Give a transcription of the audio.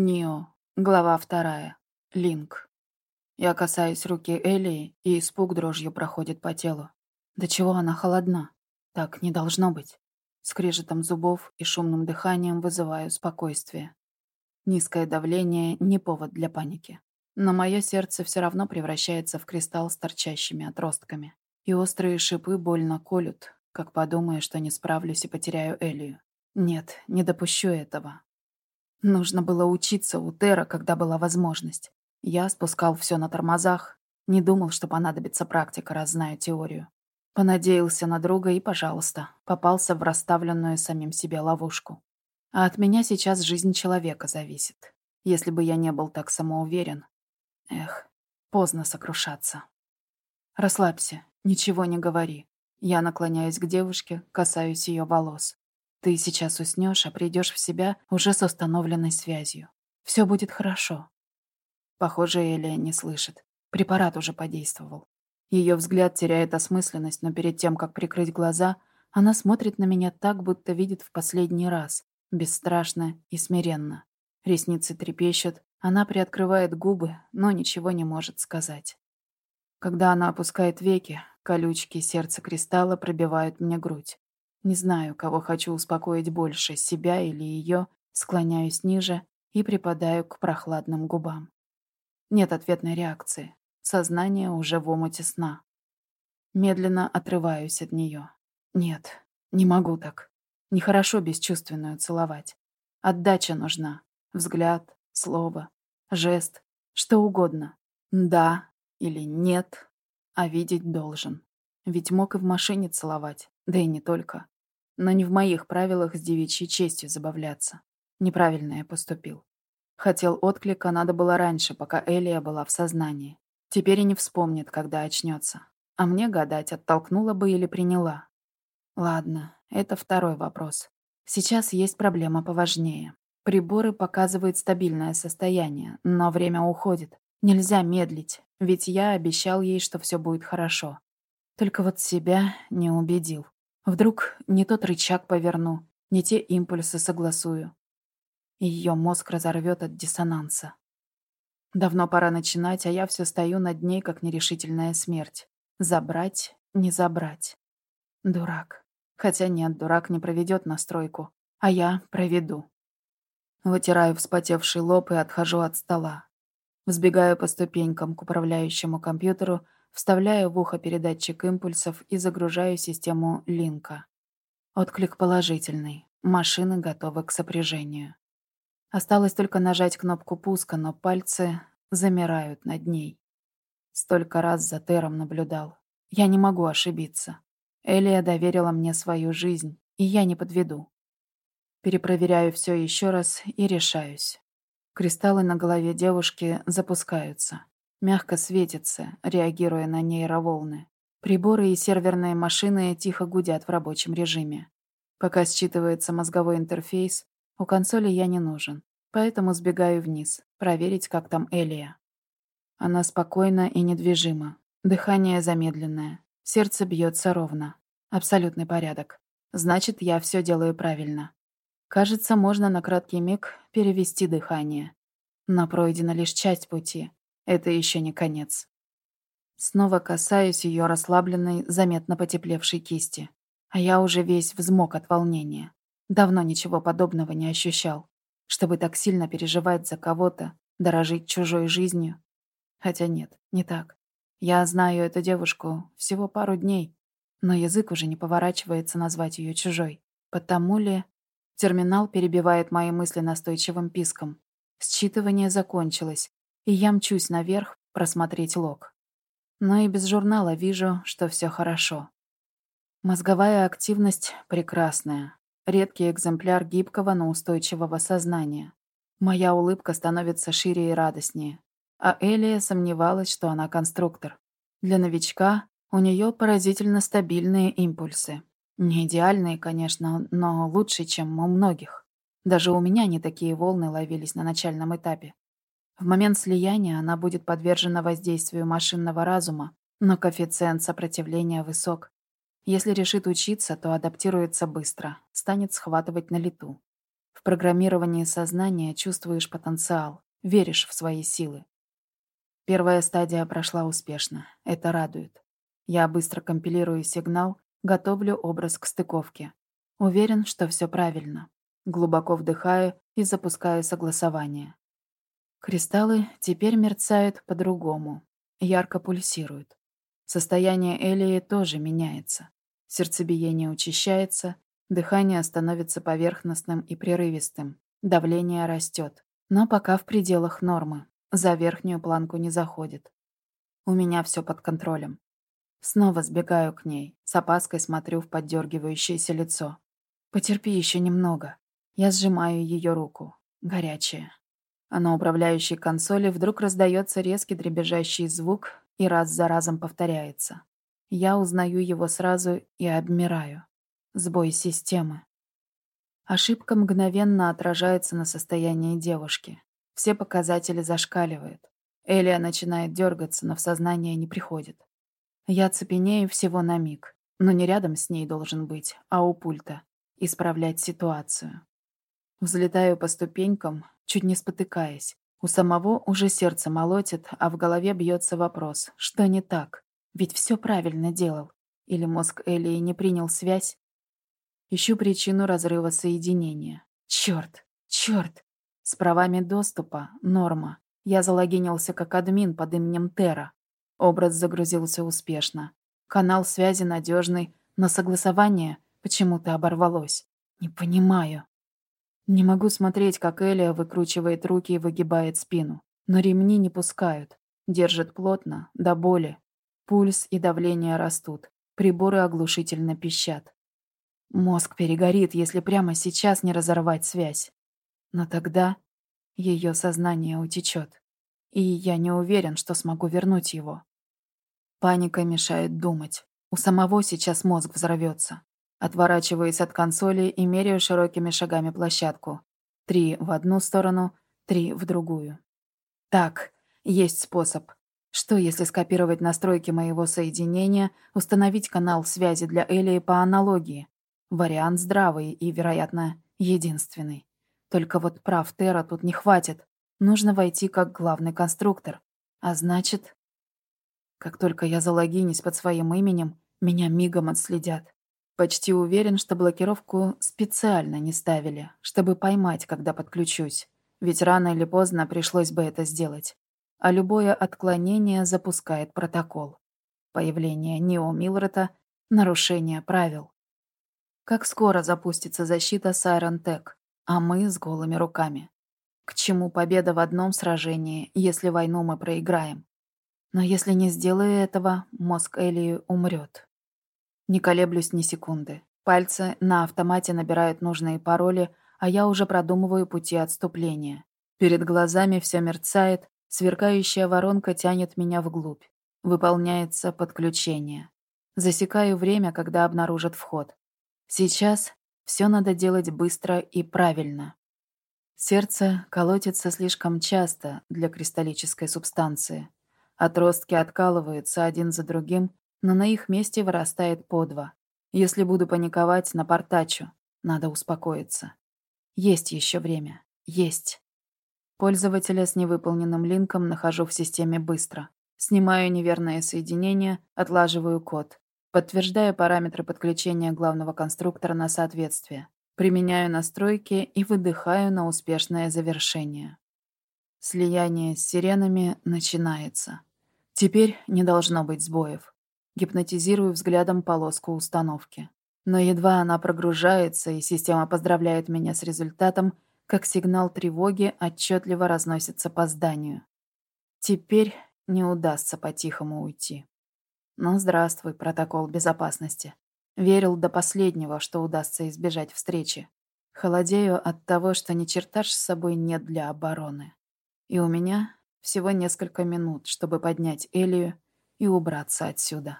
Нио. Глава вторая. Линк. Я касаюсь руки Элии, и испуг дрожью проходит по телу. До чего она холодна? Так не должно быть. Скрежетом зубов и шумным дыханием вызываю спокойствие. Низкое давление — не повод для паники. Но мое сердце все равно превращается в кристалл с торчащими отростками. И острые шипы больно колют, как подумаю, что не справлюсь и потеряю Элию. Нет, не допущу этого. Нужно было учиться у Тера, когда была возможность. Я спускал все на тормозах, не думал, что понадобится практика, раз знаю теорию. Понадеялся на друга и, пожалуйста, попался в расставленную самим себе ловушку. А от меня сейчас жизнь человека зависит. Если бы я не был так самоуверен. Эх, поздно сокрушаться. Расслабься, ничего не говори. Я наклоняюсь к девушке, касаюсь ее волос. Ты сейчас уснешь, а придешь в себя уже с установленной связью. Все будет хорошо. Похоже, Элия не слышит. Препарат уже подействовал. Ее взгляд теряет осмысленность, но перед тем, как прикрыть глаза, она смотрит на меня так, будто видит в последний раз, бесстрашно и смиренно. Ресницы трепещут, она приоткрывает губы, но ничего не может сказать. Когда она опускает веки, колючки сердца кристалла пробивают мне грудь. Не знаю, кого хочу успокоить больше, себя или ее, склоняюсь ниже и припадаю к прохладным губам. Нет ответной реакции. Сознание уже в омуте сна. Медленно отрываюсь от нее. Нет, не могу так. Нехорошо бесчувственную целовать. Отдача нужна. Взгляд, слово, жест, что угодно. Да или нет, а видеть должен. Ведь мог и в машине целовать, да и не только. Но не в моих правилах с девичьей честью забавляться. Неправильно я поступил. Хотел отклика, надо было раньше, пока Элия была в сознании. Теперь и не вспомнит, когда очнется. А мне гадать, оттолкнула бы или приняла. Ладно, это второй вопрос. Сейчас есть проблема поважнее. Приборы показывают стабильное состояние, но время уходит. Нельзя медлить, ведь я обещал ей, что все будет хорошо. Только вот себя не убедил. Вдруг не тот рычаг поверну, не те импульсы согласую. Ее мозг разорвет от диссонанса. Давно пора начинать, а я все стою над ней, как нерешительная смерть. Забрать, не забрать. Дурак. Хотя нет, дурак не проведет настройку, а я проведу. Вытираю вспотевший лоб и отхожу от стола. Взбегаю по ступенькам к управляющему компьютеру, Вставляю в ухо передатчик импульсов и загружаю систему линка. Отклик положительный. Машины готовы к сопряжению. Осталось только нажать кнопку пуска, но пальцы замирают над ней. Столько раз за Тером наблюдал. Я не могу ошибиться. Элия доверила мне свою жизнь, и я не подведу. Перепроверяю все еще раз и решаюсь. Кристаллы на голове девушки запускаются. Мягко светится, реагируя на нейроволны. Приборы и серверные машины тихо гудят в рабочем режиме. Пока считывается мозговой интерфейс, у консоли я не нужен, поэтому сбегаю вниз, проверить, как там Элия. Она спокойна и недвижима. Дыхание замедленное. Сердце бьется ровно. Абсолютный порядок. Значит, я все делаю правильно. Кажется, можно на краткий миг перевести дыхание. Но пройдена лишь часть пути. Это еще не конец. Снова касаюсь ее расслабленной, заметно потеплевшей кисти. А я уже весь взмок от волнения. Давно ничего подобного не ощущал. Чтобы так сильно переживать за кого-то, дорожить чужой жизнью. Хотя нет, не так. Я знаю эту девушку всего пару дней, но язык уже не поворачивается назвать ее чужой. Потому ли... Терминал перебивает мои мысли настойчивым писком. Считывание закончилось, и я мчусь наверх просмотреть лог. Но и без журнала вижу, что все хорошо. Мозговая активность прекрасная. Редкий экземпляр гибкого, но устойчивого сознания. Моя улыбка становится шире и радостнее. А Элия сомневалась, что она конструктор. Для новичка у нее поразительно стабильные импульсы. Не идеальные, конечно, но лучше, чем у многих. Даже у меня не такие волны ловились на начальном этапе. В момент слияния она будет подвержена воздействию машинного разума, но коэффициент сопротивления высок. Если решит учиться, то адаптируется быстро, станет схватывать на лету. В программировании сознания чувствуешь потенциал, веришь в свои силы. Первая стадия прошла успешно. Это радует. Я быстро компилирую сигнал, готовлю образ к стыковке. Уверен, что все правильно. Глубоко вдыхаю и запускаю согласование. Кристаллы теперь мерцают по-другому, ярко пульсируют. Состояние Элии тоже меняется. Сердцебиение учащается, дыхание становится поверхностным и прерывистым, давление растет, но пока в пределах нормы, за верхнюю планку не заходит. У меня все под контролем. Снова сбегаю к ней, с опаской смотрю в поддергивающееся лицо. Потерпи еще немного. Я сжимаю ее руку. Горячая. А на управляющей консоли вдруг раздается резкий дребезжащий звук и раз за разом повторяется. Я узнаю его сразу и обмираю. Сбой системы. Ошибка мгновенно отражается на состоянии девушки. Все показатели зашкаливают. Элия начинает дергаться, но в сознание не приходит. Я цепенею всего на миг, но не рядом с ней должен быть, а у пульта. Исправлять ситуацию. Взлетаю по ступенькам, чуть не спотыкаясь. У самого уже сердце молотит, а в голове бьется вопрос, что не так? Ведь все правильно делал. Или мозг Элии не принял связь? Ищу причину разрыва соединения. Черт, черт. С правами доступа — норма. Я залогинился как админ под именем Тера. Образ загрузился успешно. Канал связи надежный, но согласование почему-то оборвалось. Не понимаю. Не могу смотреть, как Элия выкручивает руки и выгибает спину. Но ремни не пускают. Держит плотно, до боли. Пульс и давление растут. Приборы оглушительно пищат. Мозг перегорит, если прямо сейчас не разорвать связь. Но тогда ее сознание утечет. И я не уверен, что смогу вернуть его. Паника мешает думать. У самого сейчас мозг взорвется. Отворачиваюсь от консоли и меряю широкими шагами площадку. Три в одну сторону, три в другую. Так, есть способ. Что, если скопировать настройки моего соединения, установить канал связи для Элии по аналогии? Вариант здравый и, вероятно, единственный. Только вот прав Тера тут не хватит. Нужно войти как главный конструктор. А значит... Как только я залогинюсь под своим именем, меня мигом отследят. Почти уверен, что блокировку специально не ставили, чтобы поймать, когда подключусь. Ведь рано или поздно пришлось бы это сделать. А любое отклонение запускает протокол. Появление Нео Милрета — нарушение правил. Как скоро запустится защита Сайрон Тек, а мы с голыми руками. К чему победа в одном сражении, если войну мы проиграем? Но если не сделаю этого, мозг Элии умрет. Не колеблюсь ни секунды. Пальцы на автомате набирают нужные пароли, а я уже продумываю пути отступления. Перед глазами все мерцает, сверкающая воронка тянет меня вглубь. Выполняется подключение. Засекаю время, когда обнаружат вход. Сейчас все надо делать быстро и правильно. Сердце колотится слишком часто для кристаллической субстанции. Отростки откалываются один за другим, но на их месте вырастает по два. Если буду паниковать, напортачу. Надо успокоиться. Есть еще время. Есть. Пользователя с невыполненным линком нахожу в системе быстро. Снимаю неверное соединение, отлаживаю код. Подтверждаю параметры подключения главного конструктора на соответствие. Применяю настройки и выдыхаю на успешное завершение. Слияние с сиренами начинается. Теперь не должно быть сбоев гипнотизирую взглядом полоску установки. Но едва она прогружается, и система поздравляет меня с результатом, как сигнал тревоги отчетливо разносится по зданию. Теперь не удастся по-тихому уйти. Ну, здравствуй, протокол безопасности. Верил до последнего, что удастся избежать встречи. Холодею от того, что ни черта с собой нет для обороны. И у меня всего несколько минут, чтобы поднять Элию и убраться отсюда.